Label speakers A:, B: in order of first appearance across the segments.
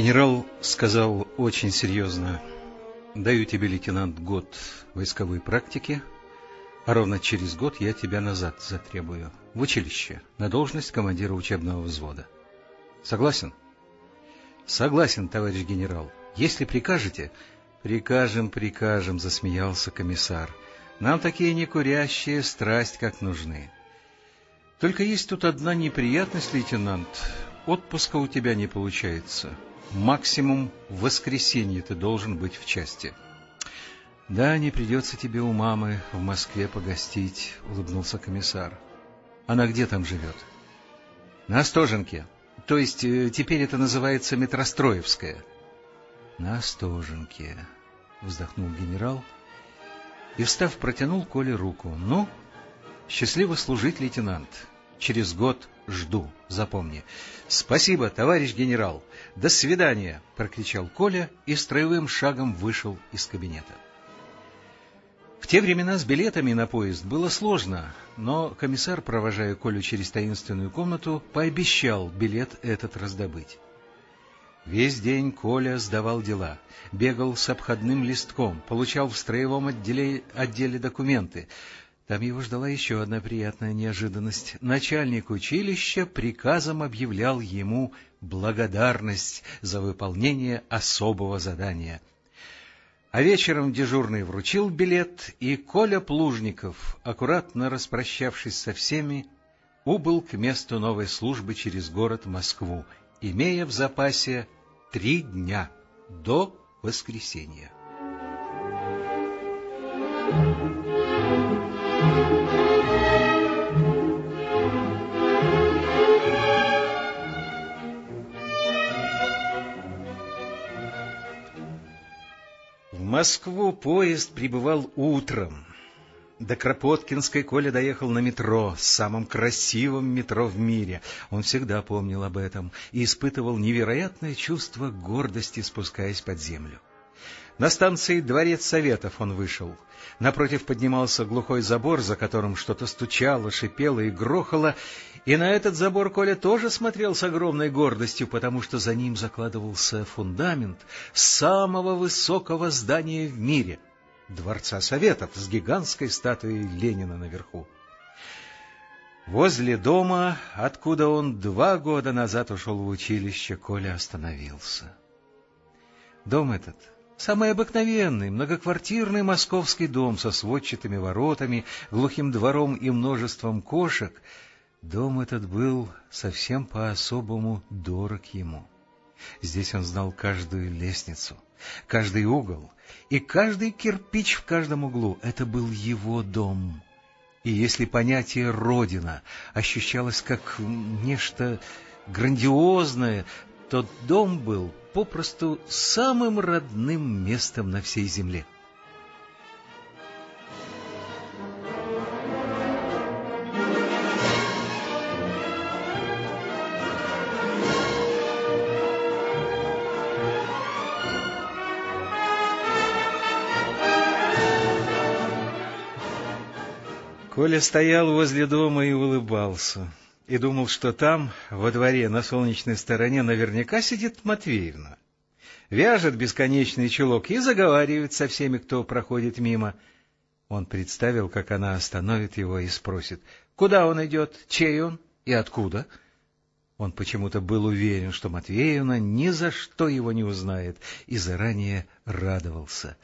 A: Генерал сказал очень серьезно, «Даю тебе, лейтенант, год войсковой практики, а ровно через год я тебя назад затребую, в училище, на должность командира учебного взвода. Согласен?» «Согласен, товарищ генерал. Если прикажете...» «Прикажем, прикажем», — засмеялся комиссар. «Нам такие некурящие страсть как нужны». «Только есть тут одна неприятность, лейтенант. Отпуска у тебя не получается. Максимум в воскресенье ты должен быть в части. — Да, не придется тебе у мамы в Москве погостить, — улыбнулся комиссар. — Она где там живет? — На Остоженке. То есть э, теперь это называется Метростроевская. — На Остоженке, — вздохнул генерал и, встав, протянул Коле руку. — Ну, счастливо служить, лейтенант. Через год жду, запомни. — Спасибо, товарищ генерал. До свидания, — прокричал Коля и строевым шагом вышел из кабинета. В те времена с билетами на поезд было сложно, но комиссар, провожая Колю через таинственную комнату, пообещал билет этот раздобыть. Весь день Коля сдавал дела, бегал с обходным листком, получал в строевом отделе, отделе документы, там его ждала еще одна приятная неожиданность. Начальник училища приказом объявлял ему благодарность за выполнение особого задания. А вечером дежурный вручил билет, и Коля Плужников, аккуратно распрощавшись со всеми, убыл к месту новой службы через город Москву, имея в запасе три дня до воскресенья. Москву поезд прибывал утром. До Кропоткинской Коля доехал на метро, самом красивом метро в мире. Он всегда помнил об этом и испытывал невероятное чувство гордости, спускаясь под землю. На станции Дворец Советов он вышел. Напротив поднимался глухой забор, за которым что-то стучало, шипело и грохало, и на этот забор Коля тоже смотрел с огромной гордостью, потому что за ним закладывался фундамент самого высокого здания в мире — Дворца Советов с гигантской статуей Ленина наверху. Возле дома, откуда он два года назад ушел в училище, Коля остановился. Дом этот Самый обыкновенный, многоквартирный московский дом со сводчатыми воротами, глухим двором и множеством кошек. Дом этот был совсем по-особому дорог ему. Здесь он знал каждую лестницу, каждый угол и каждый кирпич в каждом углу. Это был его дом. И если понятие «родина» ощущалось как нечто грандиозное, тот дом был попросту самым родным местом на всей земле. Коля стоял возле дома и улыбался и думал, что там, во дворе, на солнечной стороне, наверняка сидит Матвеевна. Вяжет бесконечный чулок и заговаривает со всеми, кто проходит мимо. Он представил, как она остановит его и спросит, куда он идет, чей он и откуда. Он почему-то был уверен, что Матвеевна ни за что его не узнает, и заранее радовался.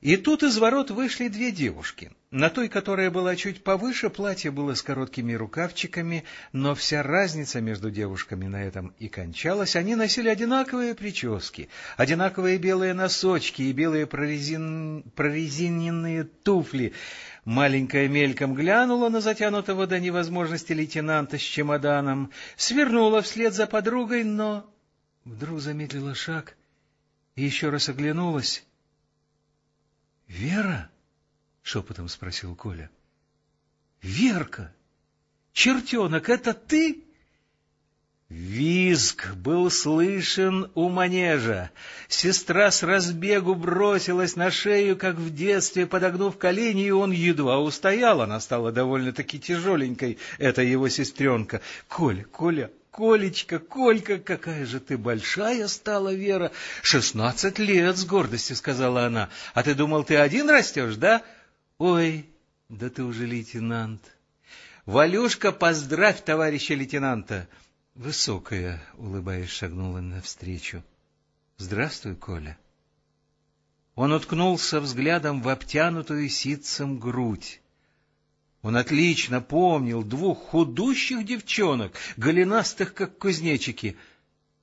A: И тут из ворот вышли две девушки. На той, которая была чуть повыше, платье было с короткими рукавчиками, но вся разница между девушками на этом и кончалась. Они носили одинаковые прически, одинаковые белые носочки и белые прорезин... прорезиненные туфли. Маленькая мельком глянула на затянутого до невозможности лейтенанта с чемоданом, свернула вслед за подругой, но вдруг замедлила шаг и еще раз оглянулась — Вера? — шепотом спросил Коля. — Верка! Чертенок, это ты? Визг был слышен у манежа. Сестра с разбегу бросилась на шею, как в детстве, подогнув колени, и он едва устоял. Она стала довольно-таки тяжеленькой, это его сестренка. — Коля, Коля, Колечка, Колька, какая же ты большая стала, Вера! Шестнадцать лет, с гордостью сказала она. А ты думал, ты один растешь, да? Ой, да ты уже лейтенант. Валюшка, поздравь товарища лейтенанта. Высокая, улыбаясь, шагнула навстречу. Здравствуй, Коля. Он уткнулся взглядом в обтянутую ситцем грудь. Он отлично помнил двух худущих девчонок, голенастых, как кузнечики,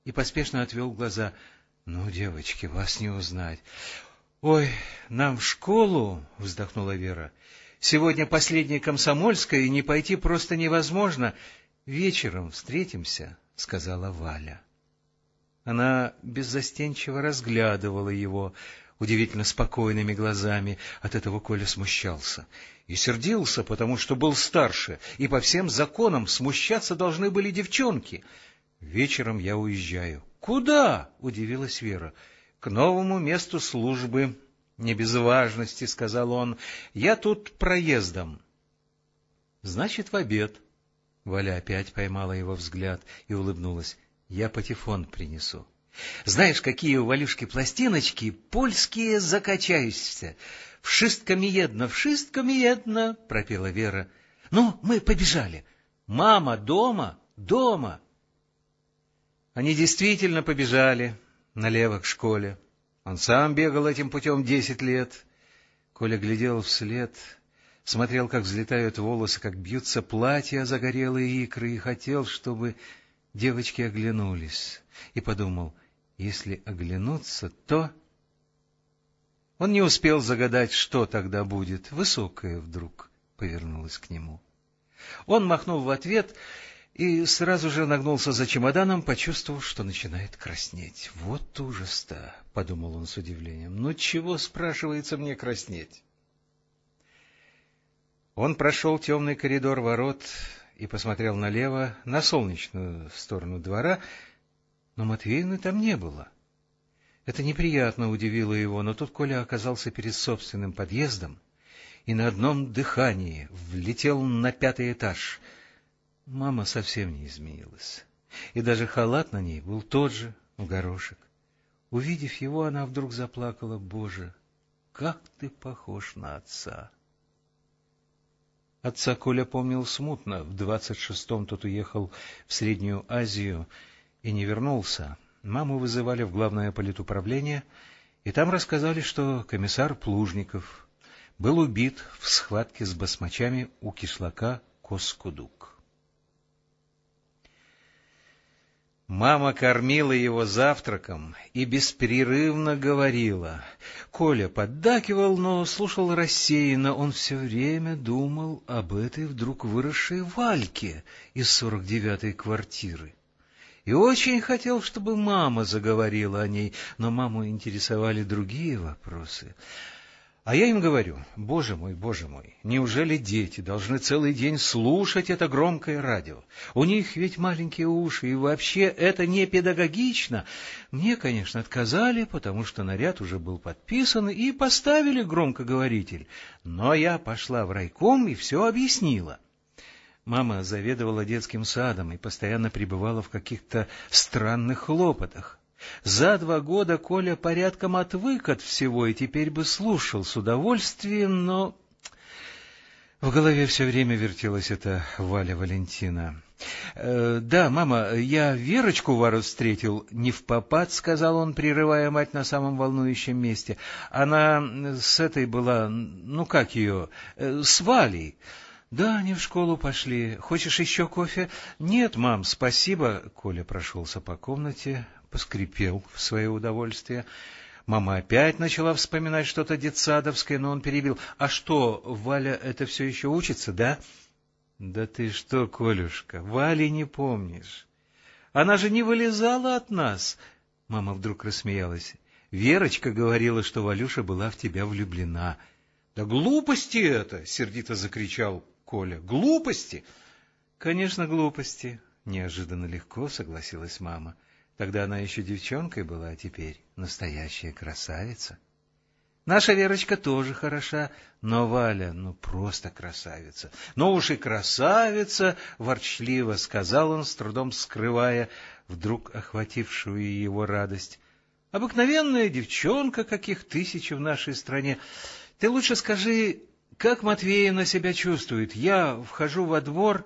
A: и поспешно отвел глаза. — Ну, девочки, вас не узнать. — Ой, нам в школу, — вздохнула Вера. — Сегодня последняя комсомольская, и не пойти просто невозможно. Вечером встретимся, — сказала Валя. Она беззастенчиво разглядывала его, удивительно спокойными глазами. От этого Коля смущался. И сердился, потому что был старше, и по всем законам смущаться должны были девчонки. «Вечером я уезжаю». «Куда?» — удивилась Вера. «К новому месту службы». «Не без важности», — сказал он. «Я тут проездом». «Значит, в обед». Валя опять поймала его взгляд и улыбнулась. «Я патефон принесу». Знаешь, какие у Валюшки пластиночки, польские закачаешься. Вшистками едно, вшистками едно, пропела Вера. Ну, мы побежали. Мама дома, дома. Они действительно побежали налево к школе. Он сам бегал этим путем десять лет. Коля глядел вслед, смотрел, как взлетают волосы, как бьются платья загорелые икры, и хотел, чтобы девочки оглянулись, и подумал — если оглянуться, то... Он не успел загадать, что тогда будет. Высокая вдруг повернулась к нему. Он махнул в ответ и сразу же нагнулся за чемоданом, почувствовав, что начинает краснеть. «Вот ужас-то!» — подумал он с удивлением. «Ну чего, спрашивается, мне краснеть?» Он прошел темный коридор ворот и посмотрел налево, на солнечную сторону двора, но Матвеевны там не было. Это неприятно удивило его, но тут Коля оказался перед собственным подъездом и на одном дыхании влетел на пятый этаж. Мама совсем не изменилась, и даже халат на ней был тот же, в горошек. Увидев его, она вдруг заплакала. «Боже, как ты похож на отца!» Отца Коля помнил смутно. В двадцать шестом тот уехал в Среднюю Азию — и не вернулся. Маму вызывали в главное политуправление, и там рассказали, что комиссар Плужников был убит в схватке с басмачами у кишлака Коскудук. Мама кормила его завтраком и беспрерывно говорила. Коля поддакивал, но слушал рассеянно. Он все время думал об этой вдруг выросшей Вальке из сорок девятой квартиры и очень хотел, чтобы мама заговорила о ней, но маму интересовали другие вопросы. А я им говорю, боже мой, боже мой, неужели дети должны целый день слушать это громкое радио? У них ведь маленькие уши, и вообще это не педагогично. Мне, конечно, отказали, потому что наряд уже был подписан, и поставили громкоговоритель. Но я пошла в райком и все объяснила. Мама заведовала детским садом и постоянно пребывала в каких-то странных хлопотах. За два года Коля порядком отвык от всего и теперь бы слушал с удовольствием, но... В голове все время вертелась эта Валя Валентина. «Э, — Да, мама, я Верочку Вару встретил. Не в попад, — сказал он, прерывая мать на самом волнующем месте. Она с этой была, ну как ее, э, с Валей. Да, они в школу пошли. Хочешь еще кофе? Нет, мам, спасибо. Коля прошелся по комнате, поскрипел в свое удовольствие. Мама опять начала вспоминать что-то детсадовское, но он перебил. А что, Валя это все еще учится, да? Да ты что, Колюшка, Вали не помнишь. Она же не вылезала от нас. Мама вдруг рассмеялась. Верочка говорила, что Валюша была в тебя влюблена. — Да глупости это! — сердито закричал Коля. Глупости? Конечно, глупости. Неожиданно легко согласилась мама. Тогда она еще девчонкой была, а теперь настоящая красавица. Наша Верочка тоже хороша, но Валя, ну, просто красавица. Ну уж и красавица, — ворчливо сказал он, с трудом скрывая вдруг охватившую его радость. Обыкновенная девчонка, каких тысячи в нашей стране. Ты лучше скажи, как Матвеевна себя чувствует? Я вхожу во двор...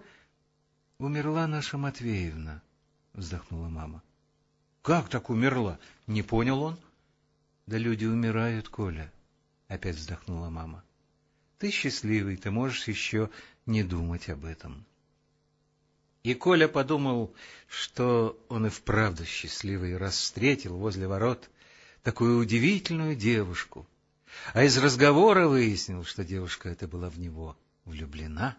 A: — Умерла наша Матвеевна, — вздохнула мама. — Как так умерла? — не понял он. — Да люди умирают, Коля, — опять вздохнула мама. — Ты счастливый, ты можешь еще не думать об этом. И Коля подумал, что он и вправду счастливый, раз встретил возле ворот такую удивительную девушку, а из разговора выяснил, что девушка эта была в него влюблена.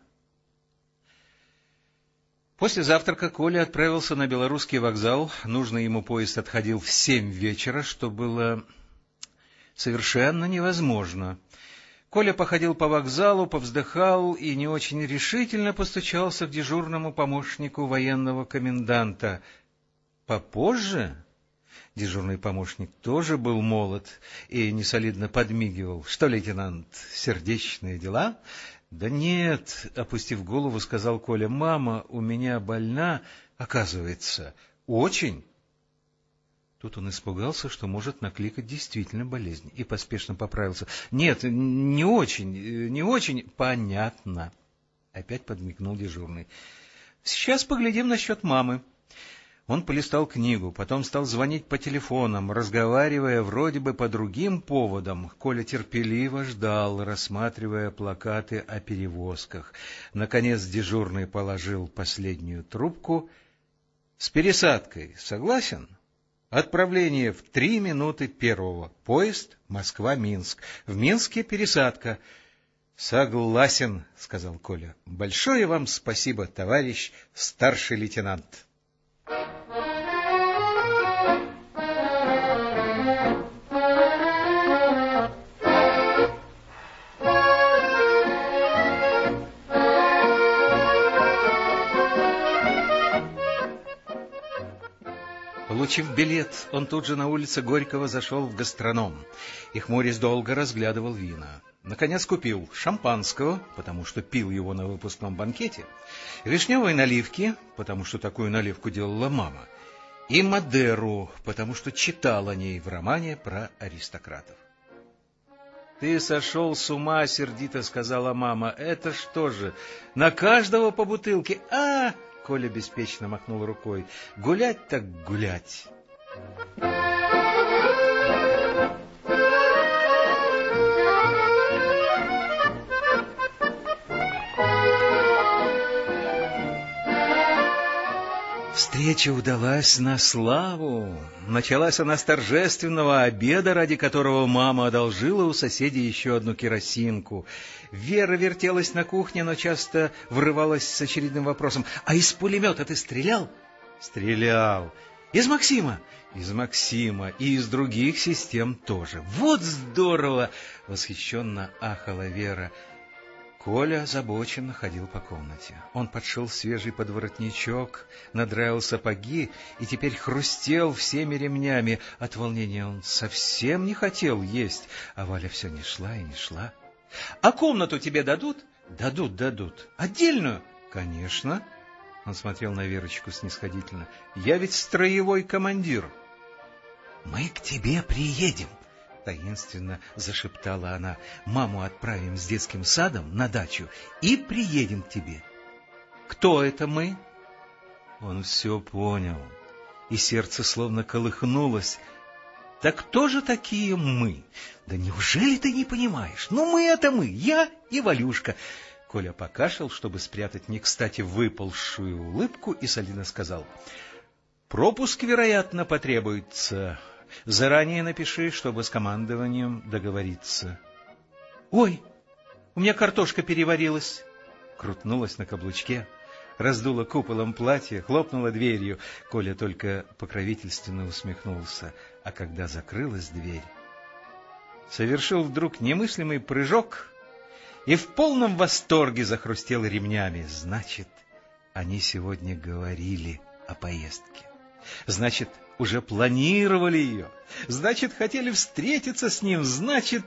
A: После завтрака Коля отправился на Белорусский вокзал. Нужный ему поезд отходил в семь вечера, что было совершенно невозможно. Коля походил по вокзалу, повздыхал и не очень решительно постучался к дежурному помощнику военного коменданта. Попозже дежурный помощник тоже был молод и несолидно подмигивал. — Что, лейтенант, сердечные дела? — Да нет, — опустив голову, сказал Коля, — мама у меня больна, оказывается, очень. Тут он испугался, что может накликать действительно болезнь, и поспешно поправился. — Нет, не очень, не очень. — Понятно. Опять подмигнул дежурный. — Сейчас поглядим насчет мамы. Он полистал книгу, потом стал звонить по телефонам, разговаривая вроде бы по другим поводам. Коля терпеливо ждал, рассматривая плакаты о перевозках. Наконец дежурный положил последнюю трубку. — С пересадкой согласен? Отправление в три минуты первого. Поезд Москва-Минск. В Минске пересадка. — Согласен, — сказал Коля. — Большое вам спасибо, товарищ старший лейтенант. Получив билет, он тут же на улице Горького зашел в гастроном и, хмурясь, долго разглядывал вина. Наконец купил шампанского, потому что пил его на выпускном банкете, вишневой наливки, потому что такую наливку делала мама, и Мадеру, потому что читал о ней в романе про аристократов. — Ты сошел с ума, — сердито сказала мама. — Это что же, на каждого по бутылке? А! Коля беспечно махнул рукой. Гулять так гулять. Встреча удалась на славу. Началась она с торжественного обеда, ради которого мама одолжила у соседей еще одну керосинку. Вера вертелась на кухне, но часто врывалась с очередным вопросом. — А из пулемета ты стрелял? — Стрелял. — Из Максима? — Из Максима. И из других систем тоже. — Вот здорово! — восхищенно ахала Вера. Коля озабоченно ходил по комнате. Он подшил свежий подворотничок, надраил сапоги и теперь хрустел всеми ремнями. От волнения он совсем не хотел есть, а Валя все не шла и не шла. — А комнату тебе дадут? — Дадут, дадут. — Отдельную? — Конечно. Он смотрел на Верочку снисходительно. — Я ведь строевой командир. — Мы к тебе приедем, — таинственно зашептала она. — Маму отправим с детским садом на дачу и приедем к тебе. — Кто это мы? Он все понял, и сердце словно колыхнулось. — Так кто же такие мы? Да неужели ты не понимаешь? Ну, мы — это мы, я и Валюшка. Коля покашлял, чтобы спрятать не кстати выползшую улыбку, и солидно сказал. — Пропуск, вероятно, потребуется. Заранее напиши, чтобы с командованием договориться. — Ой, у меня картошка переварилась! Крутнулась на каблучке, раздула куполом платье, хлопнула дверью. Коля только покровительственно усмехнулся, а когда закрылась дверь, совершил вдруг немыслимый прыжок и в полном восторге захрустел ремнями. Значит, они сегодня говорили о поездке. Значит, уже планировали ее. Значит, хотели встретиться с ним, значит...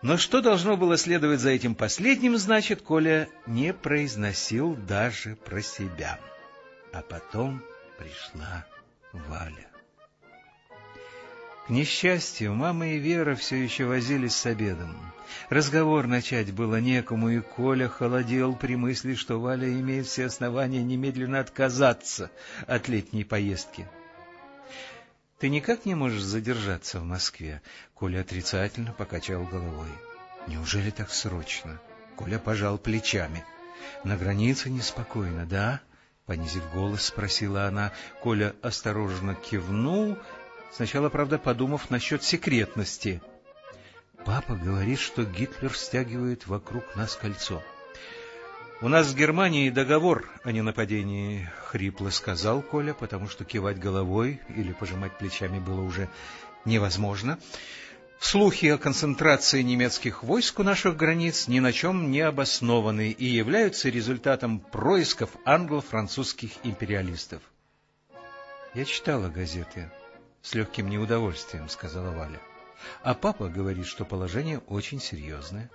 A: Но что должно было следовать за этим последним, значит, Коля не произносил даже про себя. А потом пришла Валя. К несчастью, мама и Вера все еще возились с обедом. Разговор начать было некому, и Коля холодел при мысли, что Валя имеет все основания немедленно отказаться от летней поездки. — Ты никак не можешь задержаться в Москве? Коля отрицательно покачал головой. — Неужели так срочно? Коля пожал плечами. — На границе неспокойно, да? — понизив голос, спросила она. Коля осторожно кивнул Сначала, правда, подумав насчет секретности. Папа говорит, что Гитлер стягивает вокруг нас кольцо. «У нас с Германией договор о ненападении», — хрипло сказал Коля, потому что кивать головой или пожимать плечами было уже невозможно. Слухи о концентрации немецких войск у наших границ ни на чем не обоснованы и являются результатом происков англо-французских империалистов. Я читала газеты с легким неудовольствием, — сказала Валя. А папа говорит, что положение очень серьезное.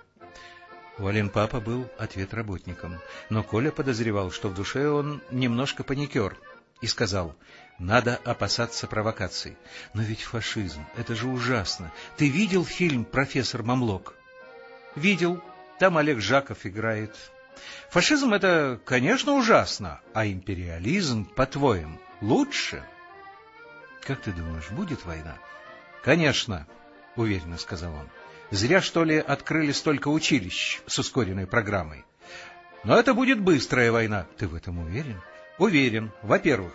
A: Вален папа был ответ работникам, но Коля подозревал, что в душе он немножко паникер, и сказал, надо опасаться провокаций. Но ведь фашизм, это же ужасно. Ты видел фильм «Профессор Мамлок»? Видел. Там Олег Жаков играет. Фашизм — это, конечно, ужасно, а империализм, по-твоему, лучше? — как ты думаешь, будет война? — Конечно, — уверенно сказал он. — Зря, что ли, открыли столько училищ с ускоренной программой. Но это будет быстрая война. Ты в этом уверен? Уверен. Во-первых,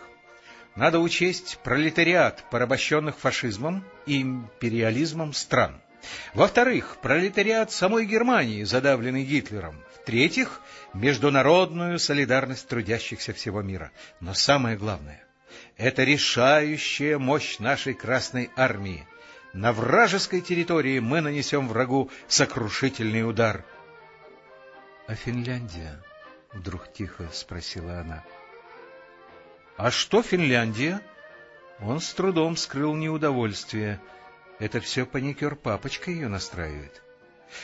A: надо учесть пролетариат, порабощенных фашизмом и империализмом стран. Во-вторых, пролетариат самой Германии, задавленный Гитлером. В-третьих, международную солидарность трудящихся всего мира. Но самое главное, это решающая мощь нашей Красной Армии. На вражеской территории мы нанесем врагу сокрушительный удар. — А Финляндия? — вдруг тихо спросила она. — А что Финляндия? Он с трудом скрыл неудовольствие. Это все паникер папочка ее настраивает.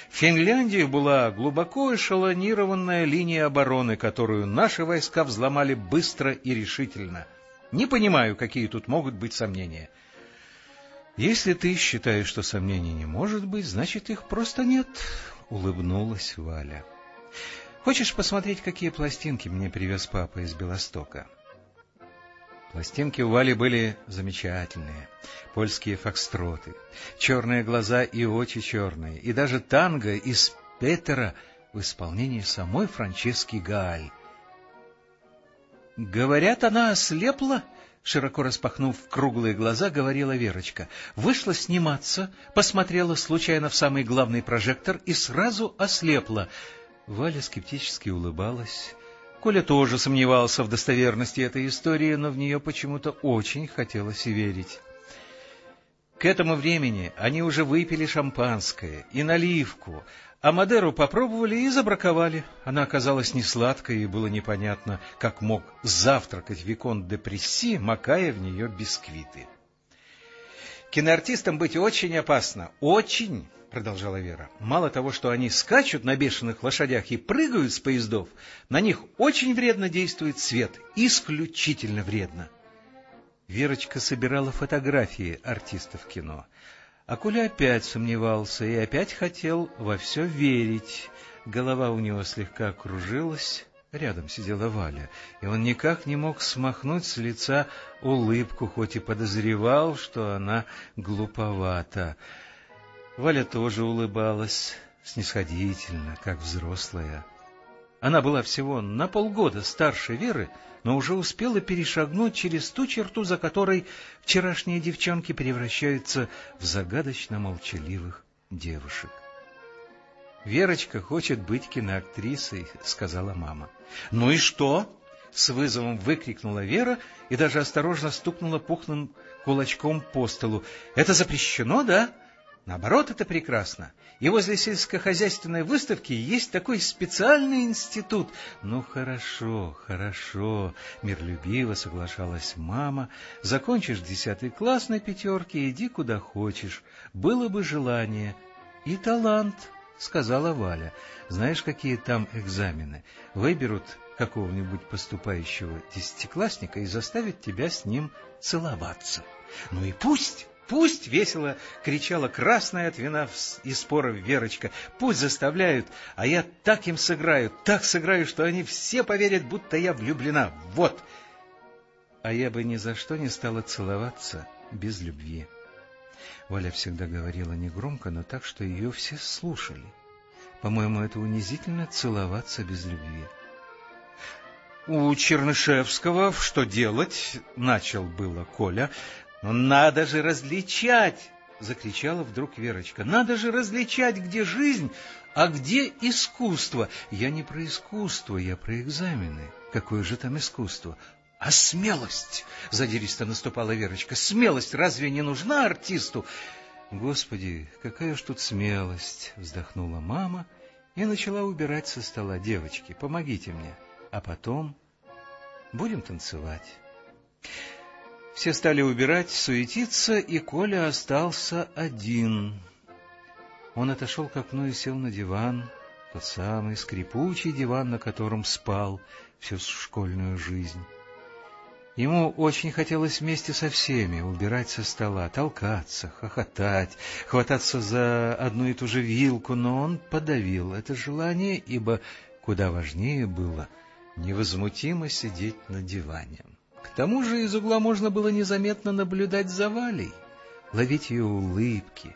A: В Финляндии была глубоко эшелонированная линия обороны, которую наши войска взломали быстро и решительно — не понимаю, какие тут могут быть сомнения. Если ты считаешь, что сомнений не может быть, значит, их просто нет, — улыбнулась Валя. Хочешь посмотреть, какие пластинки мне привез папа из Белостока? Пластинки у Вали были замечательные. Польские фокстроты, черные глаза и очи черные, и даже танго из Петера в исполнении самой Франчески Гааль — Говорят, она ослепла, широко распахнув круглые глаза, говорила Верочка. Вышла сниматься, посмотрела случайно в самый главный прожектор и сразу ослепла. Валя скептически улыбалась. Коля тоже сомневался в достоверности этой истории, но в нее почему-то очень хотелось верить. К этому времени они уже выпили шампанское и наливку, а Мадеру попробовали и забраковали. Она оказалась не сладкой, и было непонятно, как мог завтракать Викон де Пресси, макая в нее бисквиты. «Киноартистам быть очень опасно, очень!» — продолжала Вера. «Мало того, что они скачут на бешеных лошадях и прыгают с поездов, на них очень вредно действует свет, исключительно вредно». Верочка собирала фотографии артистов кино. А Коля опять сомневался и опять хотел во все верить. Голова у него слегка кружилась, рядом сидела Валя, и он никак не мог смахнуть с лица улыбку, хоть и подозревал, что она глуповата. Валя тоже улыбалась, снисходительно, как взрослая. Она была всего на полгода старше Веры, но уже успела перешагнуть через ту черту, за которой вчерашние девчонки превращаются в загадочно молчаливых девушек. «Верочка хочет быть киноактрисой», — сказала мама. «Ну и что?» — с вызовом выкрикнула Вера и даже осторожно стукнула пухлым кулачком по столу. «Это запрещено, да?» Наоборот, это прекрасно. И возле сельскохозяйственной выставки есть такой специальный институт. Ну, хорошо, хорошо, миролюбиво соглашалась мама. Закончишь десятый класс на пятерке, иди куда хочешь. Было бы желание. И талант, сказала Валя. Знаешь, какие там экзамены? Выберут какого-нибудь поступающего десятиклассника и заставят тебя с ним целоваться. Ну и пусть! Пусть весело кричала красная от вина и споров Верочка. Пусть заставляют, а я так им сыграю, так сыграю, что они все поверят, будто я влюблена. Вот! А я бы ни за что не стала целоваться без любви. Валя всегда говорила негромко, но так, что ее все слушали. По-моему, это унизительно целоваться без любви. У Чернышевского что делать? Начал было Коля, «Но надо же различать!» — закричала вдруг Верочка. «Надо же различать, где жизнь, а где искусство!» «Я не про искусство, я про экзамены. Какое же там искусство?» «А смелость!» — задиристо наступала Верочка. «Смелость разве не нужна артисту?» «Господи, какая уж тут смелость!» — вздохнула мама и начала убирать со стола. «Девочки, помогите мне, а потом будем танцевать». Все стали убирать, суетиться, и Коля остался один. Он отошел к окну и сел на диван, тот самый скрипучий диван, на котором спал всю школьную жизнь. Ему очень хотелось вместе со всеми убирать со стола, толкаться, хохотать, хвататься за одну и ту же вилку, но он подавил это желание, ибо куда важнее было невозмутимо сидеть на диване. К тому же из угла можно было незаметно наблюдать за Валей, ловить ее улыбки,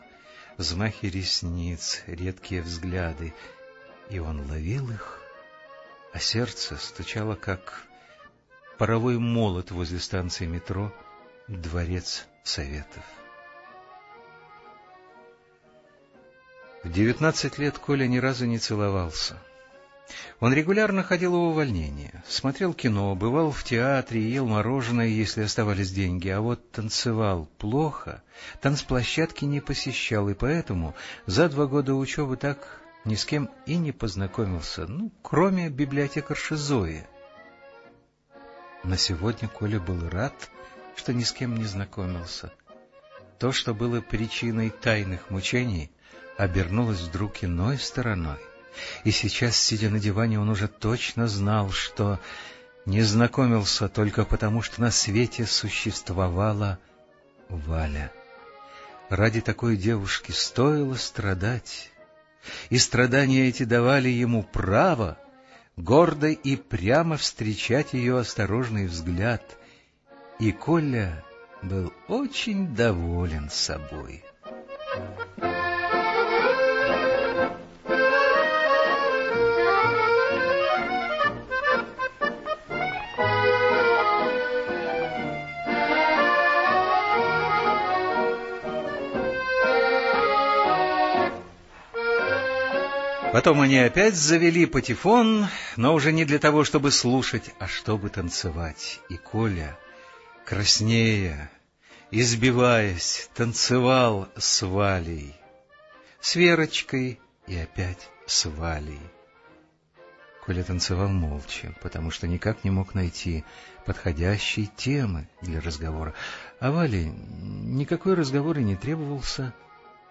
A: взмахи ресниц, редкие взгляды. И он ловил их, а сердце стучало, как паровой молот возле станции метро «Дворец Советов». В девятнадцать лет Коля ни разу не целовался. Он регулярно ходил в увольнение, смотрел кино, бывал в театре, ел мороженое, если оставались деньги, а вот танцевал плохо, танцплощадки не посещал, и поэтому за два года учебы так ни с кем и не познакомился, ну, кроме библиотекарши Зои. На сегодня Коля был рад, что ни с кем не знакомился. То, что было причиной тайных мучений, обернулось вдруг иной стороной и сейчас, сидя на диване, он уже точно знал, что не знакомился только потому, что на свете существовала Валя. Ради такой девушки стоило страдать, и страдания эти давали ему право гордо и прямо встречать ее осторожный взгляд, и Коля был очень доволен собой. Thank you. Потом они опять завели патефон, но уже не для того, чтобы слушать, а чтобы танцевать. И Коля, краснея, избиваясь, танцевал с Валей, с Верочкой и опять с Валей. Коля танцевал молча, потому что никак не мог найти подходящей темы для разговора. А Вале никакой разговор и не требовался —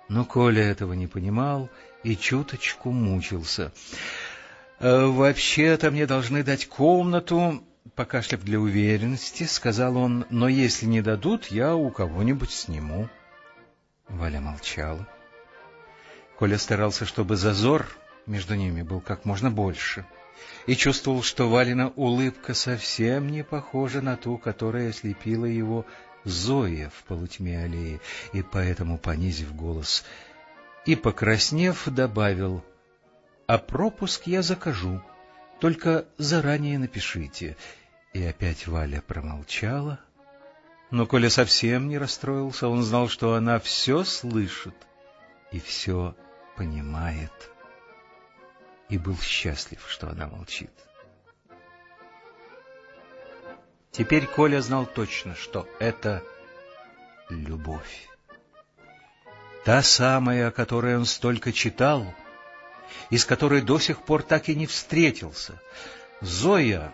A: но Коля этого не понимал и чуточку мучился. «Э, «Вообще-то мне должны дать комнату», — покашляв для уверенности, сказал он, — «но если не дадут, я у кого-нибудь сниму». Валя молчала. Коля старался, чтобы зазор между ними был как можно больше, и чувствовал, что Валина улыбка совсем не похожа на ту, которая ослепила его Зоя в полутьме аллеи, и поэтому, понизив голос и, покраснев, добавил, «А пропуск я закажу, только заранее напишите». И опять Валя промолчала. Но Коля совсем не расстроился, он знал, что она все слышит и все понимает, и был счастлив, что она молчит. Теперь Коля знал точно, что это любовь. Та самая, о которой он столько читал, и с которой до сих пор так и не встретился. Зоя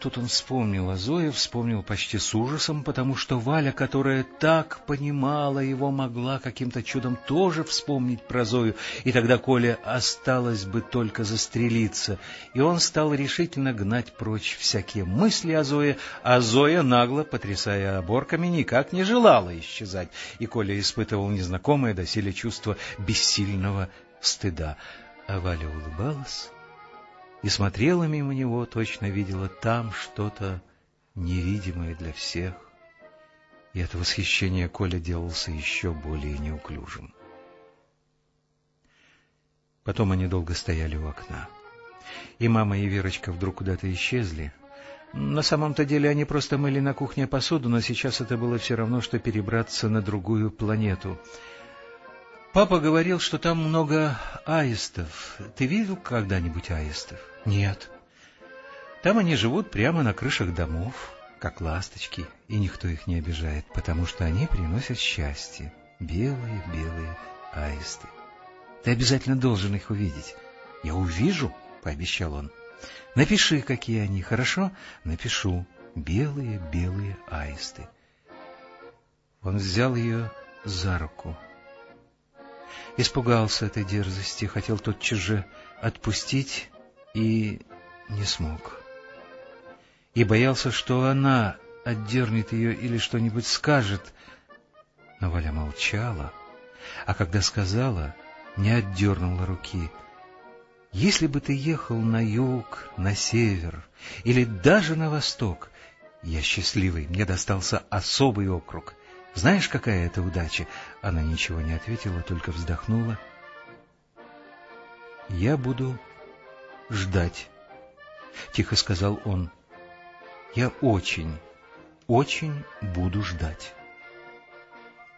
A: Тут он вспомнил о Зое, вспомнил почти с ужасом, потому что Валя, которая так понимала его, могла каким-то чудом тоже вспомнить про Зою, и тогда Коле осталось бы только застрелиться, и он стал решительно гнать прочь всякие мысли о Зое, а Зоя, нагло потрясая оборками, никак не желала исчезать, и Коля испытывал незнакомое доселе чувство бессильного стыда. А Валя улыбалась и смотрела мимо него, точно видела там что-то невидимое для всех. И это восхищение Коля делался еще более неуклюжим. Потом они долго стояли у окна. И мама, и Верочка вдруг куда-то исчезли. На самом-то деле они просто мыли на кухне посуду, но сейчас это было все равно, что перебраться на другую планету — Папа говорил, что там много аистов. Ты видел когда-нибудь аистов? Нет. Там они живут прямо на крышах домов, как ласточки, и никто их не обижает, потому что они приносят счастье. Белые-белые аисты. Ты обязательно должен их увидеть. Я увижу, — пообещал он. Напиши, какие они, хорошо? Напишу. Белые-белые аисты. Он взял ее за руку. Испугался этой дерзости, хотел тотчас же отпустить и не смог. И боялся, что она отдернет ее или что-нибудь скажет. Но Валя молчала, а когда сказала, не отдернула руки. «Если бы ты ехал на юг, на север или даже на восток, я счастливый, мне достался особый округ. Знаешь, какая это удача? Она ничего не ответила, только вздохнула. Я буду ждать, тихо сказал он. Я очень, очень буду ждать.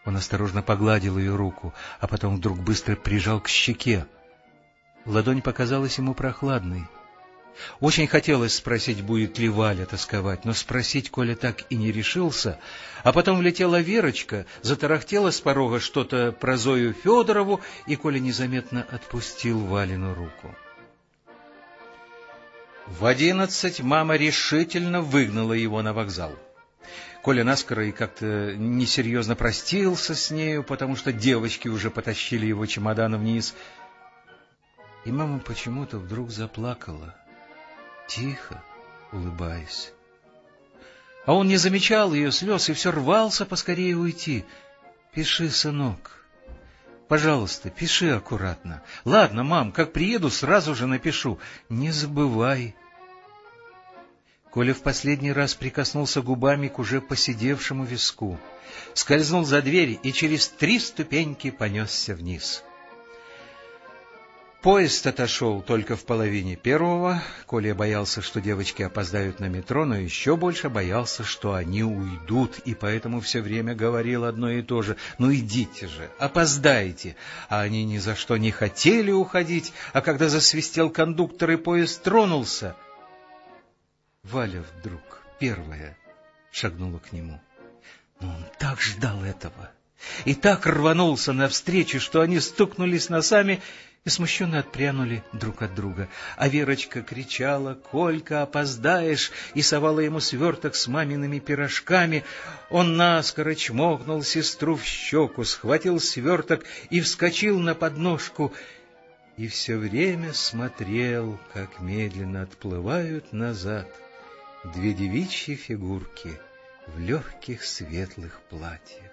A: Он осторожно погладил ее руку, а потом вдруг быстро прижал к щеке. Ладонь показалась ему прохладной. Очень хотелось спросить, будет ли Валя тосковать, но спросить Коля так и не решился. А потом влетела Верочка, затарахтела с порога что-то про Зою Федорову, и Коля незаметно отпустил Валину руку. В одиннадцать мама решительно выгнала его на вокзал. Коля наскоро и как-то несерьезно простился с нею, потому что девочки уже потащили его чемодан вниз. И мама почему-то вдруг заплакала тихо, улыбаясь. А он не замечал ее слез и все рвался поскорее уйти. «Пиши, сынок. Пожалуйста, пиши аккуратно. Ладно, мам, как приеду, сразу же напишу. Не забывай». Коля в последний раз прикоснулся губами к уже посидевшему виску, скользнул за дверь и через три ступеньки понесся вниз. Поезд отошел только в половине первого. Коля боялся, что девочки опоздают на метро, но еще больше боялся, что они уйдут, и поэтому все время говорил одно и то же. «Ну идите же, опоздаете!» А они ни за что не хотели уходить, а когда засвистел кондуктор и поезд тронулся... Валя вдруг, первая, шагнула к нему. Но он так ждал этого и так рванулся навстречу, что они стукнулись носами и смущенно отпрянули друг от друга. А Верочка кричала «Колька, опоздаешь!» и совала ему сверток с мамиными пирожками. Он наскоро чмокнул сестру в щеку, схватил сверток и вскочил на подножку, и все время смотрел, как медленно отплывают назад две девичьи фигурки в легких светлых платьях.